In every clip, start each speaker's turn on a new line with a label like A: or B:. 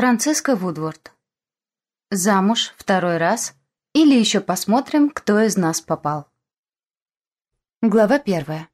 A: Франциска Вудворд. Замуж второй раз или еще посмотрим, кто из нас попал. Глава первая.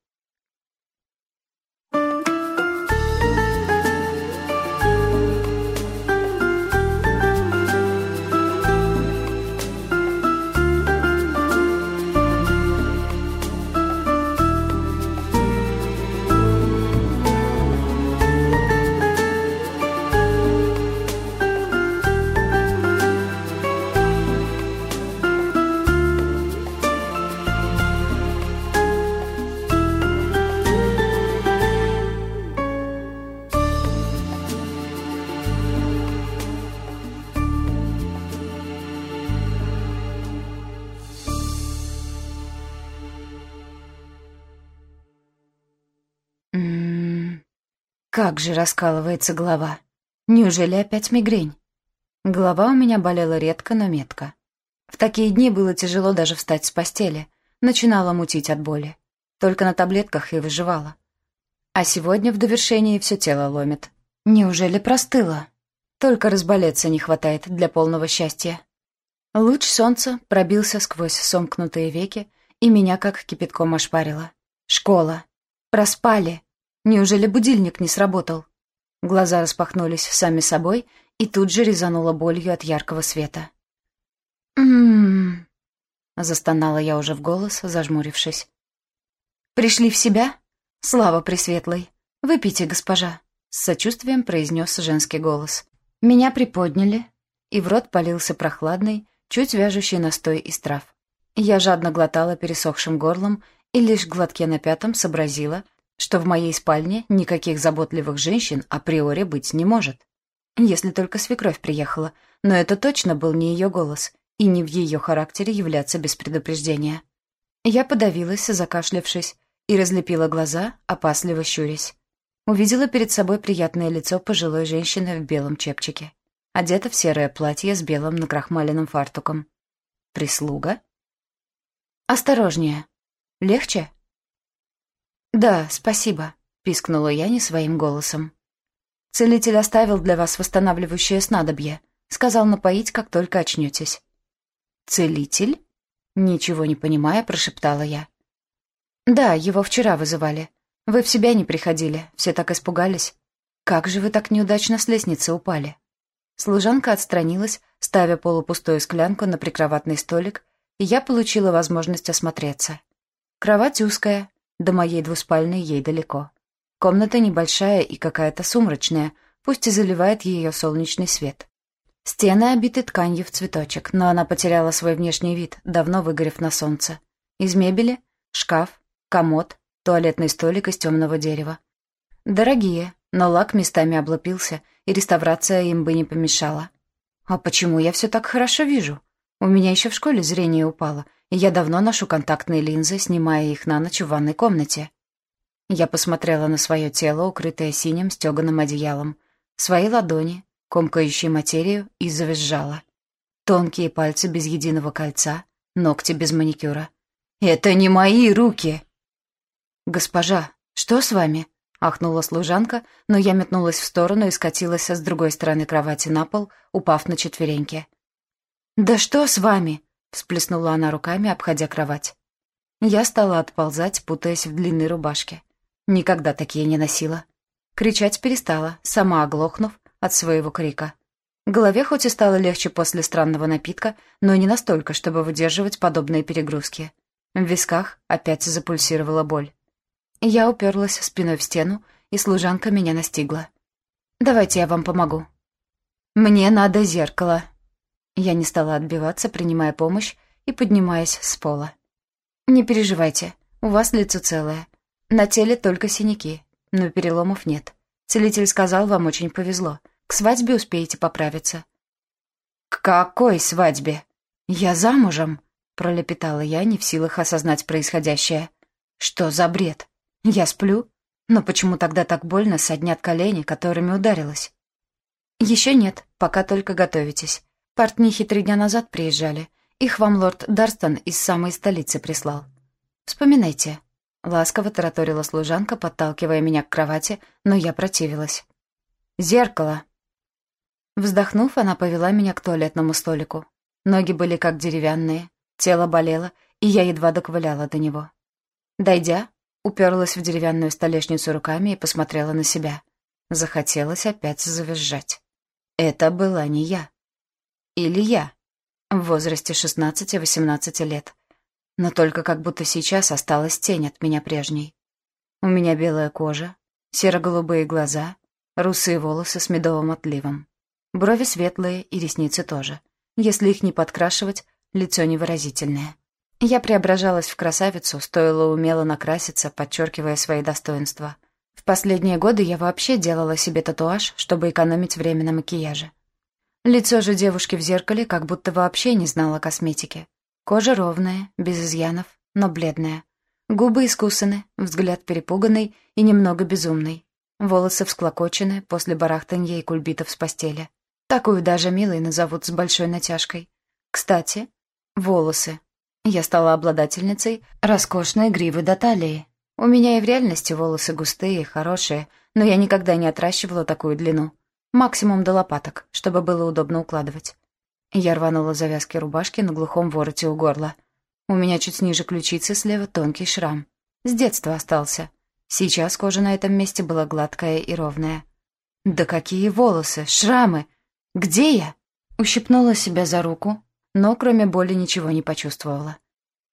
A: Как же раскалывается голова. Неужели опять мигрень? Голова у меня болела редко, но метко. В такие дни было тяжело даже встать с постели. Начинала мутить от боли. Только на таблетках и выживала. А сегодня в довершении все тело ломит. Неужели простыла? Только разболеться не хватает для полного счастья. Луч солнца пробился сквозь сомкнутые веки, и меня как кипятком ошпарило. Школа. Проспали. Неужели будильник не сработал? Глаза распахнулись сами собой, и тут же резануло болью от яркого света. «М-м-м», застонала я уже в голос, зажмурившись. «Пришли в себя? Слава Пресветлой! Выпейте, госпожа!» С сочувствием произнес женский голос. Меня приподняли, и в рот полился прохладный, чуть вяжущий настой из трав. Я жадно глотала пересохшим горлом и лишь глотке на пятом сообразила, что в моей спальне никаких заботливых женщин априори быть не может. Если только свекровь приехала, но это точно был не ее голос, и не в ее характере являться без предупреждения. Я подавилась, закашлявшись, и разлепила глаза, опасливо щурясь. Увидела перед собой приятное лицо пожилой женщины в белом чепчике, одета в серое платье с белым накрахмаленным фартуком. Прислуга? «Осторожнее. Легче?» «Да, спасибо», — пискнула я не своим голосом. «Целитель оставил для вас восстанавливающее снадобье. Сказал напоить, как только очнетесь». «Целитель?» Ничего не понимая, прошептала я. «Да, его вчера вызывали. Вы в себя не приходили, все так испугались. Как же вы так неудачно с лестницы упали?» Служанка отстранилась, ставя полупустую склянку на прикроватный столик, и я получила возможность осмотреться. Кровать узкая, до моей двуспальной ей далеко. Комната небольшая и какая-то сумрачная, пусть и заливает ее солнечный свет. Стены обиты тканью в цветочек, но она потеряла свой внешний вид, давно выгорев на солнце. Из мебели — шкаф, комод, туалетный столик из темного дерева. Дорогие, но лак местами облупился, и реставрация им бы не помешала. А почему я все так хорошо вижу? У меня еще в школе зрение упало, и я давно ношу контактные линзы, снимая их на ночь в ванной комнате. Я посмотрела на свое тело, укрытое синим стеганым одеялом, свои ладони, комкающие материю, и завизжала. Тонкие пальцы без единого кольца, ногти без маникюра. «Это не мои руки!» «Госпожа, что с вами?» — ахнула служанка, но я метнулась в сторону и скатилась с другой стороны кровати на пол, упав на четвереньки. «Да что с вами?» — всплеснула она руками, обходя кровать. Я стала отползать, путаясь в длинной рубашке. Никогда такие не носила. Кричать перестала, сама оглохнув от своего крика. Голове хоть и стало легче после странного напитка, но не настолько, чтобы выдерживать подобные перегрузки. В висках опять запульсировала боль. Я уперлась спиной в стену, и служанка меня настигла. «Давайте я вам помогу». «Мне надо зеркало». Я не стала отбиваться, принимая помощь и поднимаясь с пола. «Не переживайте, у вас лицо целое. На теле только синяки, но переломов нет. Целитель сказал, вам очень повезло. К свадьбе успеете поправиться». «К какой свадьбе? Я замужем?» — пролепетала я, не в силах осознать происходящее. «Что за бред? Я сплю? Но почему тогда так больно соднят колени, которыми ударилась?» «Еще нет, пока только готовитесь. Портнихи три дня назад приезжали. Их вам лорд Дарстон из самой столицы прислал. Вспоминайте». Ласково тараторила служанка, подталкивая меня к кровати, но я противилась. «Зеркало!» Вздохнув, она повела меня к туалетному столику. Ноги были как деревянные, тело болело, и я едва доковыляла до него. Дойдя, уперлась в деревянную столешницу руками и посмотрела на себя. Захотелось опять завизжать. Это была не я. Или я. В возрасте 16-18 лет. Но только как будто сейчас осталась тень от меня прежней. У меня белая кожа, серо-голубые глаза, русые волосы с медовым отливом. Брови светлые и ресницы тоже. Если их не подкрашивать, лицо невыразительное. Я преображалась в красавицу, стоило умело накраситься, подчеркивая свои достоинства. В последние годы я вообще делала себе татуаж, чтобы экономить время на макияже. Лицо же девушки в зеркале как будто вообще не знало косметики. Кожа ровная, без изъянов, но бледная. Губы искусаны, взгляд перепуганный и немного безумный. Волосы всклокочены после барахтанья и кульбитов с постели. Такую даже милой назовут с большой натяжкой. Кстати, волосы. Я стала обладательницей роскошной гривы до талии. У меня и в реальности волосы густые, хорошие, но я никогда не отращивала такую длину. Максимум до лопаток, чтобы было удобно укладывать. Я рванула завязки рубашки на глухом вороте у горла. У меня чуть ниже ключицы слева тонкий шрам. С детства остался. Сейчас кожа на этом месте была гладкая и ровная. Да какие волосы, шрамы! «Где я?» Ущипнула себя за руку, но кроме боли ничего не почувствовала.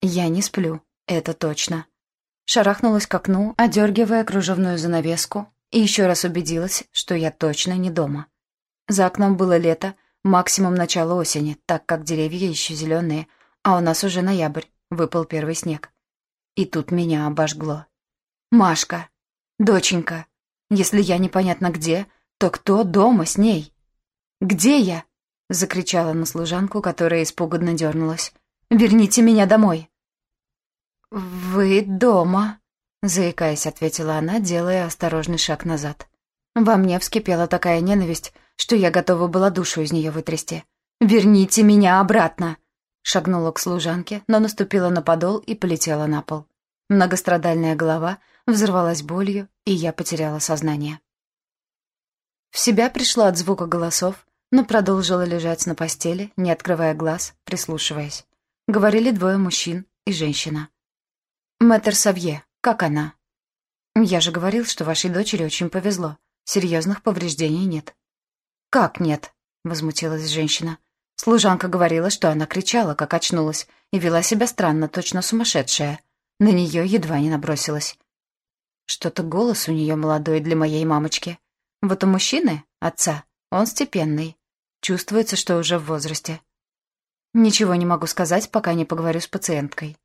A: «Я не сплю, это точно». Шарахнулась к окну, одергивая кружевную занавеску, и еще раз убедилась, что я точно не дома. За окном было лето, максимум начала осени, так как деревья еще зеленые, а у нас уже ноябрь, выпал первый снег. И тут меня обожгло. «Машка! Доченька! Если я непонятно где, то кто дома с ней?» «Где я?» — закричала на служанку, которая испуганно дернулась. «Верните меня домой!» «Вы дома», — заикаясь, ответила она, делая осторожный шаг назад. Во мне вскипела такая ненависть, что я готова была душу из нее вытрясти. «Верните меня обратно!» Шагнула к служанке, но наступила на подол и полетела на пол. Многострадальная голова взорвалась болью, и я потеряла сознание. В себя пришла от звука голосов, но продолжила лежать на постели, не открывая глаз, прислушиваясь. Говорили двое мужчин и женщина. «Мэтр Савье, как она?» «Я же говорил, что вашей дочери очень повезло. Серьезных повреждений нет». «Как нет?» — возмутилась женщина. Служанка говорила, что она кричала, как очнулась, и вела себя странно, точно сумасшедшая. На нее едва не набросилась. Что-то голос у нее молодой для моей мамочки. Вот у мужчины, отца, он степенный, Чувствуется, что уже в возрасте. Ничего не могу сказать, пока не поговорю с пациенткой.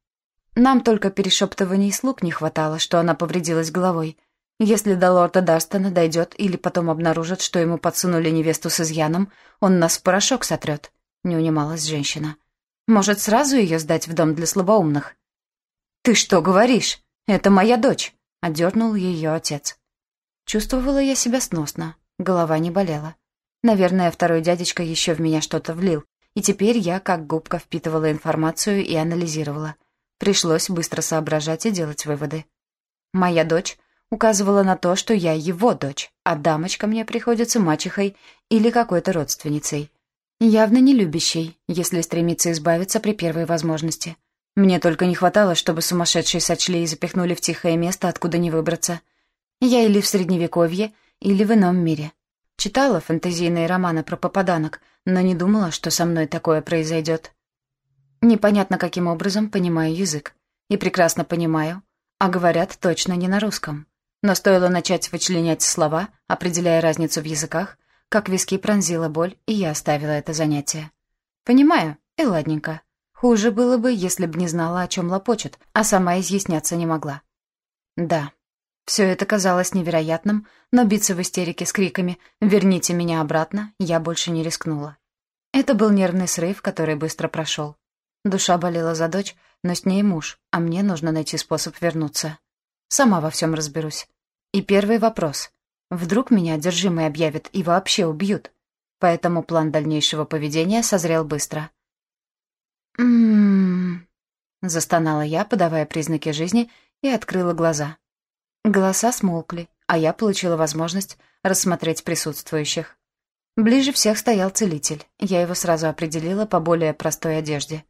A: Нам только перешептываний слуг не хватало, что она повредилась головой. Если до лорда Дарстона дойдет или потом обнаружит, что ему подсунули невесту с изъяном, он нас в порошок сотрет. Не унималась женщина. Может, сразу ее сдать в дом для слабоумных? «Ты что говоришь? Это моя дочь!» — одернул ее отец. Чувствовала я себя сносно, голова не болела. Наверное, второй дядечка еще в меня что-то влил, и теперь я как губка впитывала информацию и анализировала. Пришлось быстро соображать и делать выводы. Моя дочь указывала на то, что я его дочь, а дамочка мне приходится мачехой или какой-то родственницей. Явно не любящей, если стремится избавиться при первой возможности. Мне только не хватало, чтобы сумасшедшие сочли и запихнули в тихое место, откуда не выбраться. Я или в Средневековье, или в ином мире. Читала фэнтезийные романы про попаданок, но не думала, что со мной такое произойдет. Непонятно, каким образом понимаю язык. И прекрасно понимаю, а говорят точно не на русском. Но стоило начать вычленять слова, определяя разницу в языках, как виски пронзила боль, и я оставила это занятие. Понимаю, и ладненько. Хуже было бы, если б не знала, о чем лопочет, а сама изъясняться не могла. Да, все это казалось невероятным, но биться в истерике с криками «Верните меня обратно!» я больше не рискнула. Это был нервный срыв, который быстро прошел. Душа болела за дочь, но с ней муж, а мне нужно найти способ вернуться. Сама во всем разберусь. И первый вопрос. Вдруг меня одержимый объявят и вообще убьют? Поэтому план дальнейшего поведения созрел быстро. «М-м-м», застонала я, подавая признаки жизни, и открыла глаза. Голоса смолкли, а я получила возможность рассмотреть присутствующих. Ближе всех стоял целитель. Я его сразу определила по более простой одежде.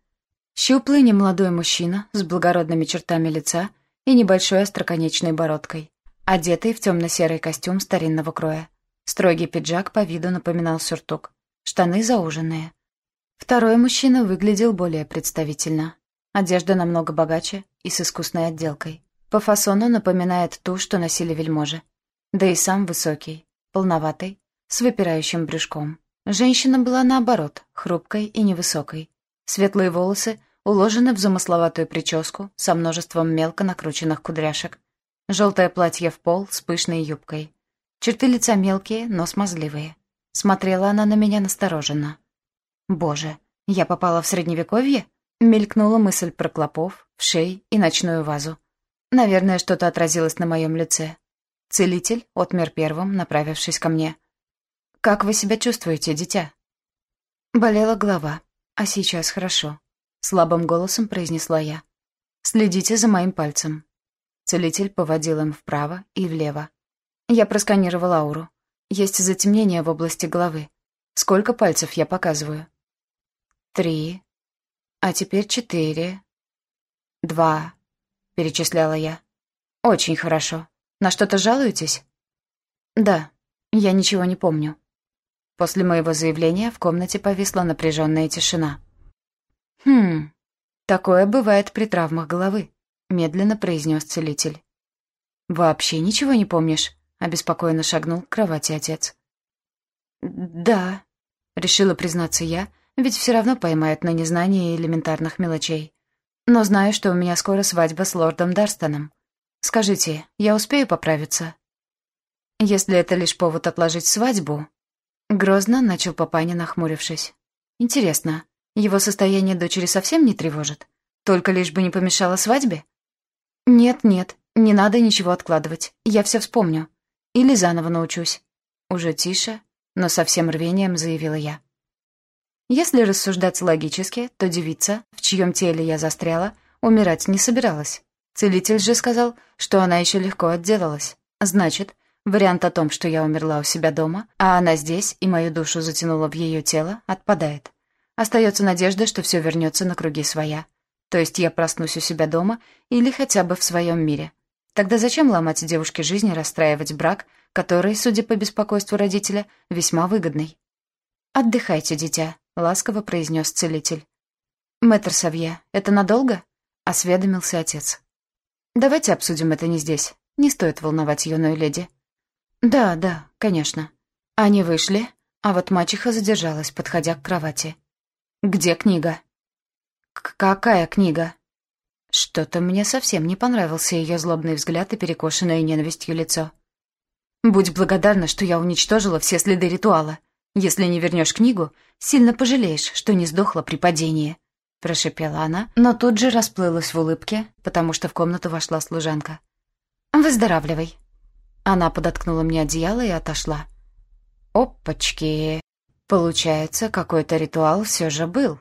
A: Щуплый немолодой мужчина с благородными чертами лица и небольшой остроконечной бородкой, одетый в темно-серый костюм старинного кроя. Строгий пиджак по виду напоминал сюртук. Штаны зауженные. Второй мужчина выглядел более представительно. Одежда намного богаче и с искусной отделкой. По фасону напоминает ту, что носили вельможи. Да и сам высокий, полноватый, с выпирающим брюшком. Женщина была наоборот, хрупкой и невысокой. Светлые волосы уложены в замысловатую прическу со множеством мелко накрученных кудряшек. Желтое платье в пол с пышной юбкой. Черты лица мелкие, но смазливые. Смотрела она на меня настороженно. «Боже, я попала в Средневековье?» Мелькнула мысль про клопов, вшей и ночную вазу. Наверное, что-то отразилось на моем лице. Целитель отмер первым, направившись ко мне. «Как вы себя чувствуете, дитя?» Болела голова, а сейчас хорошо. Слабым голосом произнесла я. «Следите за моим пальцем». Целитель поводил им вправо и влево. Я просканировал ауру. Есть затемнение в области головы. Сколько пальцев я показываю? Три. А теперь четыре. Два. Перечисляла я. Очень хорошо. На что-то жалуетесь? Да. Я ничего не помню. После моего заявления в комнате повисла напряженная тишина. «Хм, такое бывает при травмах головы», — медленно произнес целитель. «Вообще ничего не помнишь?» — обеспокоенно шагнул к кровати отец. «Да», — решила признаться я, ведь все равно поймают на незнании элементарных мелочей. «Но знаю, что у меня скоро свадьба с лордом Дарстоном. Скажите, я успею поправиться?» «Если это лишь повод отложить свадьбу...» Грозно начал папаня, нахмурившись. «Интересно, его состояние дочери совсем не тревожит? Только лишь бы не помешало свадьбе? Нет-нет, не надо ничего откладывать. Я все вспомню. Или заново научусь. Уже тише, но со всем рвением заявила я. Если рассуждать логически, то девица, в чьем теле я застряла, умирать не собиралась. Целитель же сказал, что она еще легко отделалась. Значит, вариант о том, что я умерла у себя дома, а она здесь и мою душу затянула в ее тело, отпадает. Остается надежда, что все вернется на круги своя. То есть я проснусь у себя дома или хотя бы в своем мире. Тогда зачем ломать девушке жизнь и расстраивать брак, который, судя по беспокойству родителя, весьма выгодный? «Отдыхайте, дитя», — ласково произнес целитель. «Мэтр Савье, это надолго?» — осведомился отец. «Давайте обсудим это не здесь. Не стоит волновать юную леди». «Да, да, конечно». Они вышли, а вот мачеха задержалась, подходя к кровати. «Где книга?» К «Какая книга?» Что-то мне совсем не понравился ее злобный взгляд и перекошенное ненавистью лицо. «Будь благодарна, что я уничтожила все следы ритуала. Если не вернешь книгу, сильно пожалеешь, что не сдохла при падении», — прошипела она, но тут же расплылась в улыбке, потому что в комнату вошла служанка. «Выздоравливай». Она подоткнула мне одеяло и отошла. «Опачки!» Получается, какой-то ритуал все же был.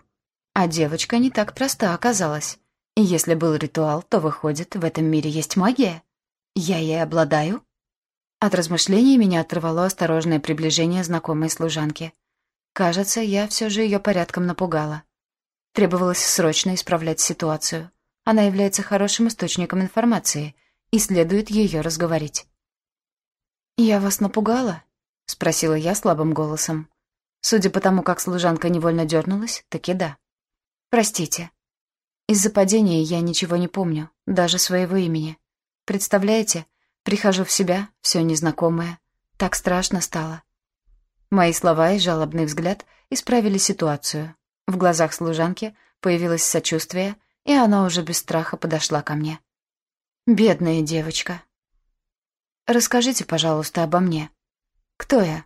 A: А девочка не так проста оказалась. И если был ритуал, то, выходит, в этом мире есть магия? Я ей обладаю? От размышлений меня оторвало осторожное приближение знакомой служанки. Кажется, я все же ее порядком напугала. Требовалось срочно исправлять ситуацию. Она является хорошим источником информации, и следует ее разговорить. «Я вас напугала?» — спросила я слабым голосом. Судя по тому, как служанка невольно дернулась, таки да. «Простите. Из-за падения я ничего не помню, даже своего имени. Представляете, прихожу в себя, все незнакомое. Так страшно стало». Мои слова и жалобный взгляд исправили ситуацию. В глазах служанки появилось сочувствие, и она уже без страха подошла ко мне. «Бедная девочка. Расскажите, пожалуйста, обо мне. Кто я?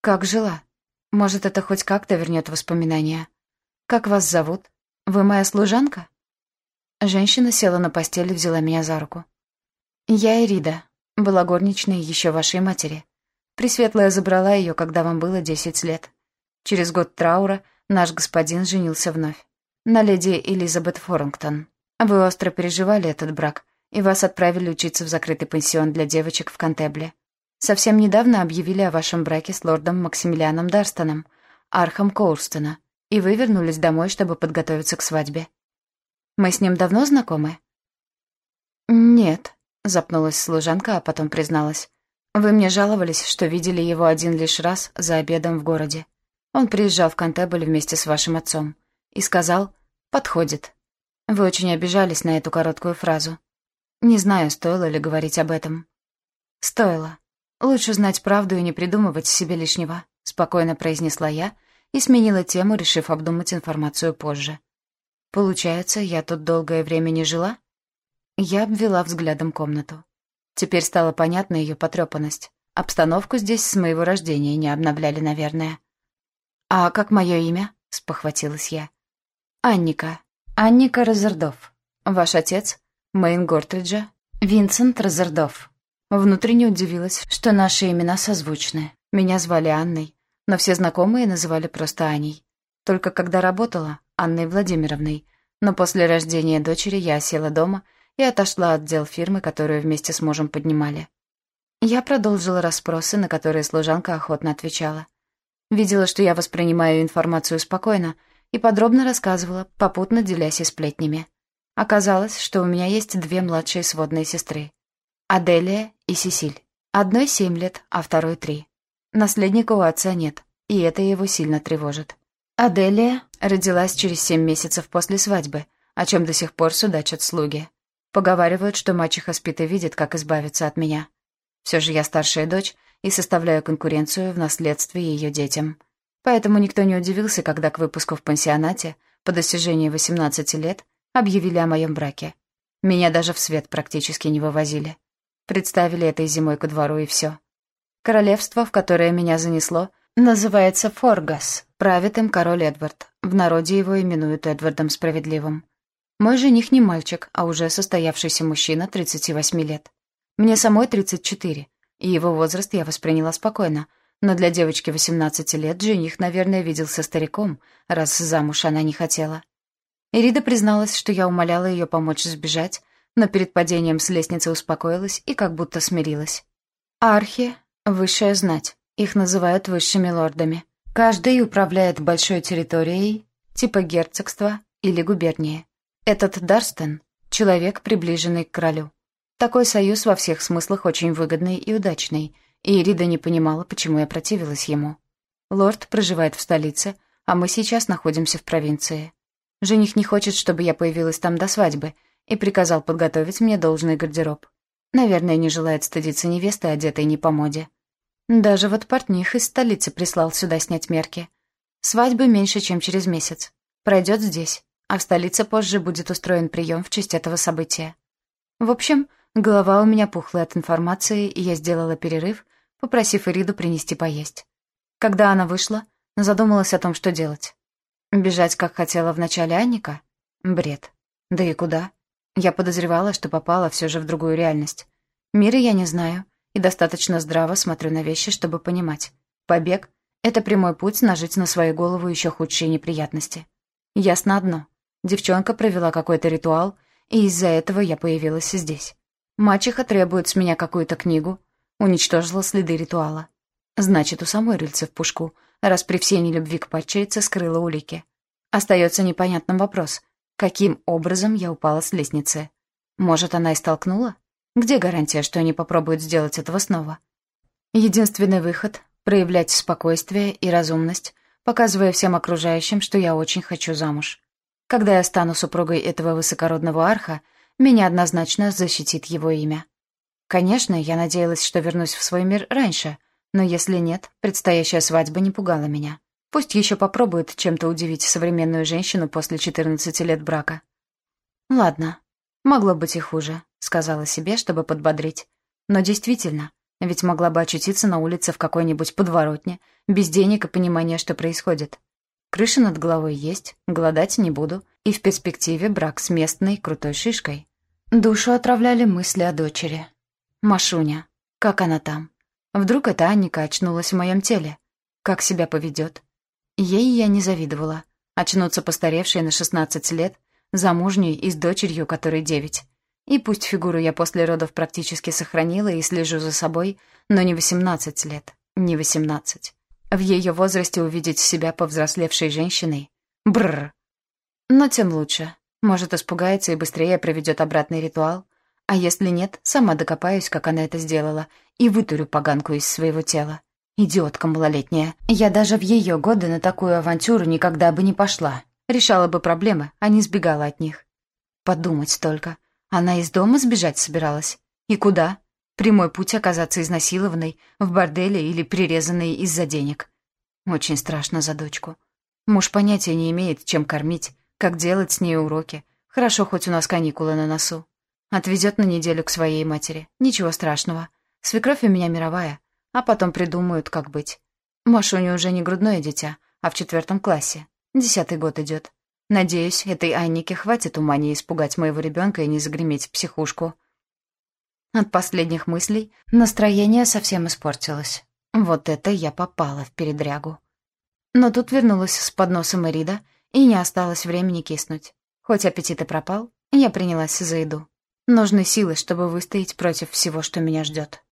A: Как жила?» Может, это хоть как-то вернет воспоминания. Как вас зовут? Вы моя служанка? Женщина села на постель и взяла меня за руку. Я Эрида, была горничной еще вашей матери. Пресветлая забрала ее, когда вам было десять лет. Через год траура наш господин женился вновь. На леди Элизабет Форингтон. Вы остро переживали этот брак, и вас отправили учиться в закрытый пансион для девочек в Кантебле. Совсем недавно объявили о вашем браке с лордом Максимилианом Дарстоном, архом Коурстона, и вы вернулись домой, чтобы подготовиться к свадьбе. Мы с ним давно знакомы?» «Нет», — запнулась служанка, а потом призналась. «Вы мне жаловались, что видели его один лишь раз за обедом в городе. Он приезжал в Кантебль вместе с вашим отцом и сказал «подходит». Вы очень обижались на эту короткую фразу. Не знаю, стоило ли говорить об этом. Стоило. Лучше знать правду и не придумывать себе лишнего, спокойно произнесла я и сменила тему, решив обдумать информацию позже. Получается, я тут долгое время не жила? Я обвела взглядом комнату. Теперь стала понятна ее потрепанность. Обстановку здесь с моего рождения не обновляли, наверное. «А как мое имя?» — спохватилась я. «Анника. Анника Розердов. Ваш отец? Мэйн Гортриджа? Винсент Розердов». Внутренне удивилась, что наши имена созвучны. Меня звали Анной, но все знакомые называли просто Аней. Только когда работала, Анной Владимировной, но после рождения дочери я села дома и отошла от дел фирмы, которую вместе с мужем поднимали. Я продолжила расспросы, на которые служанка охотно отвечала. Видела, что я воспринимаю информацию спокойно, и подробно рассказывала, попутно делясь и сплетнями. Оказалось, что у меня есть две младшие сводные сестры. Аделия и Сесиль. Одной семь лет, а второй три. Наследника у отца нет, и это его сильно тревожит. Аделия родилась через семь месяцев после свадьбы, о чем до сих пор судачат слуги. Поговаривают, что мачеха спит и видит, как избавиться от меня. Все же я старшая дочь и составляю конкуренцию в наследстве ее детям. Поэтому никто не удивился, когда к выпуску в пансионате, по достижении 18 лет, объявили о моем браке. Меня даже в свет практически не вывозили. Представили этой зимой ко двору и все. Королевство, в которое меня занесло, называется Форгас. Правит им король Эдвард. В народе его именуют Эдвардом Справедливым. Мой жених не мальчик, а уже состоявшийся мужчина 38 лет. Мне самой 34, и его возраст я восприняла спокойно, но для девочки 18 лет жених, наверное, виделся стариком, раз замуж она не хотела. Ирида призналась, что я умоляла ее помочь сбежать, но перед падением с лестницы успокоилась и как будто смирилась. Архи — высшая знать, их называют высшими лордами. Каждый управляет большой территорией, типа герцогства или губернии. Этот Дарстон — человек, приближенный к королю. Такой союз во всех смыслах очень выгодный и удачный, и Ирида не понимала, почему я противилась ему. Лорд проживает в столице, а мы сейчас находимся в провинции. Жених не хочет, чтобы я появилась там до свадьбы, и приказал подготовить мне должный гардероб. Наверное, не желает стыдиться невесты, одетой не по моде. Даже вот портних из столицы прислал сюда снять мерки. Свадьбы меньше, чем через месяц. Пройдет здесь, а в столице позже будет устроен прием в честь этого события. В общем, Голова у меня пухлая от информации, и я сделала перерыв, попросив Ириду принести поесть. Когда она вышла, задумалась о том, что делать. Бежать, как хотела в начале Анника? Бред. Да и куда? Я подозревала, что попала все же в другую реальность. Мира я не знаю, и достаточно здраво смотрю на вещи, чтобы понимать. Побег — это прямой путь нажить на свою голову еще худшие неприятности. Ясно одно. Девчонка провела какой-то ритуал, и из-за этого я появилась здесь. Мачеха требует с меня какую-то книгу. Уничтожила следы ритуала. Значит, у самой рыльце в пушку, раз при всей нелюбви к падчерице скрыла улики. Остается непонятным вопрос. Каким образом я упала с лестницы? Может, она и столкнула? Где гарантия, что они попробуют сделать этого снова? Единственный выход — проявлять спокойствие и разумность, показывая всем окружающим, что я очень хочу замуж. Когда я стану супругой этого высокородного арха, меня однозначно защитит его имя. Конечно, я надеялась, что вернусь в свой мир раньше, но если нет, предстоящая свадьба не пугала меня. Пусть еще попробует чем-то удивить современную женщину после 14 лет брака. Ладно, могло быть и хуже, сказала себе, чтобы подбодрить. Но действительно, ведь могла бы очутиться на улице в какой-нибудь подворотне, без денег и понимания, что происходит. Крыша над головой есть, голодать не буду, и в перспективе брак с местной крутой шишкой. Душу отравляли мысли о дочери. Машуня. Как она там? Вдруг эта Анника очнулась в моем теле? Как себя поведет? Ей я не завидовала. Очнуться постаревшей на 16 лет, замужней и с дочерью, которой девять. И пусть фигуру я после родов практически сохранила и слежу за собой, но не 18 лет, не 18. В ее возрасте увидеть себя повзрослевшей женщиной — бррр. Но тем лучше. Может, испугается и быстрее проведет обратный ритуал. А если нет, сама докопаюсь, как она это сделала, и вытурю поганку из своего тела. Идиотка малолетняя. Я даже в ее годы на такую авантюру никогда бы не пошла. Решала бы проблемы, а не сбегала от них. Подумать только. Она из дома сбежать собиралась? И куда? Прямой путь оказаться изнасилованной, в борделе или прирезанной из-за денег. Очень страшно за дочку. Муж понятия не имеет, чем кормить, как делать с ней уроки. Хорошо, хоть у нас каникулы на носу. Отвезет на неделю к своей матери. Ничего страшного. Свекровь у меня мировая. А потом придумают, как быть. Машуня уже не грудное дитя, а в четвертом классе. Десятый год идет. Надеюсь, этой Аннике хватит ума не испугать моего ребенка и не загреметь в психушку. От последних мыслей настроение совсем испортилось. Вот это я попала в передрягу. Но тут вернулась с подносом Эрида, и не осталось времени киснуть. Хоть аппетит и пропал, я принялась за еду. Нужны силы, чтобы выстоять против всего, что меня ждет.